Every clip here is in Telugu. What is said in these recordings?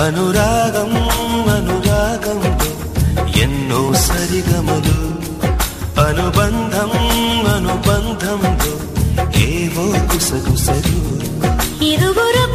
అనురాగం అనురాగం ఎన్నో సరిగమలు. అనుబంధం అనుబంధం ఏవో కుసగుసలు. ఇరువురు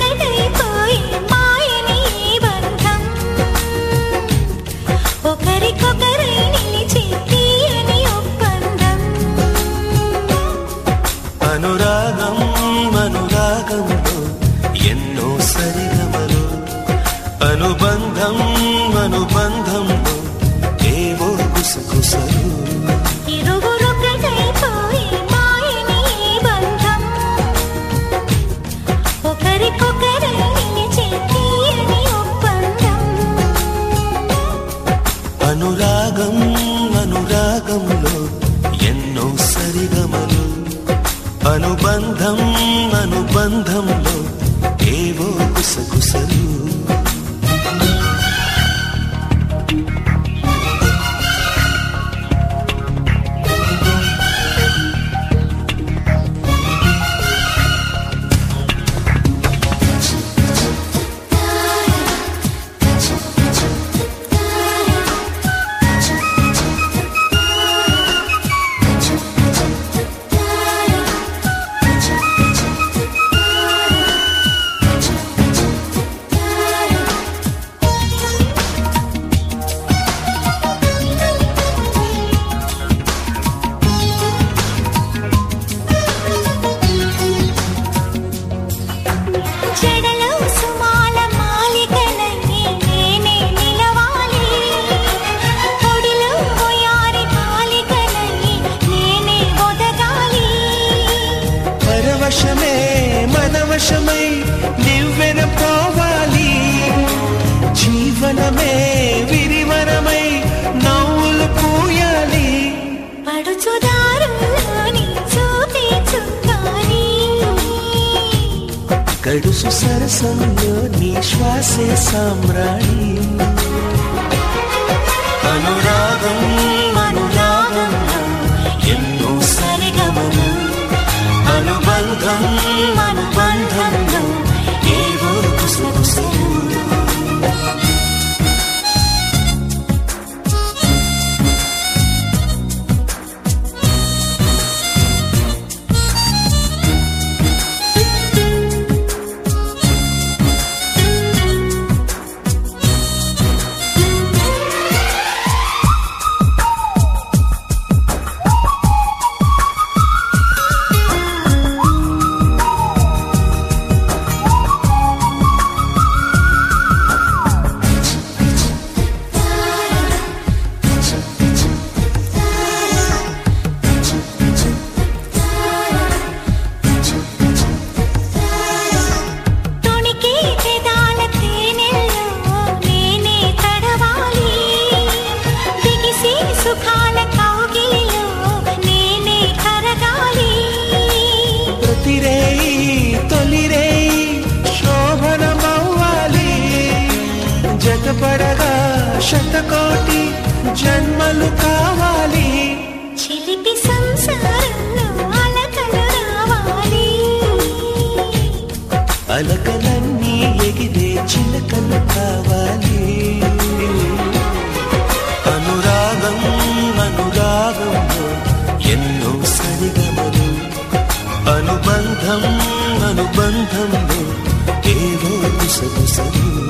అనుబంధం అనుబంధంలో ఏవో కుసగుసలు మనవశమై నివ్వెన పోవాలి జీవనమే విరివనమై నవ్వులు పూయాలి. గడుసు సరసంలో నీ శ్వాసే సామ్రాణి. అనురాగం बन्धं ప్రతిరేయి తొలిరేయి శోభనమవ్వాలి జతపడగా శతకోటి జన్మలు కావాలి. చిలిపి సంసారంలో అలకలు రావాలి. అలకలన్నీ అనుబంధం అనుబంధంలో ఏవో గుసగుసలు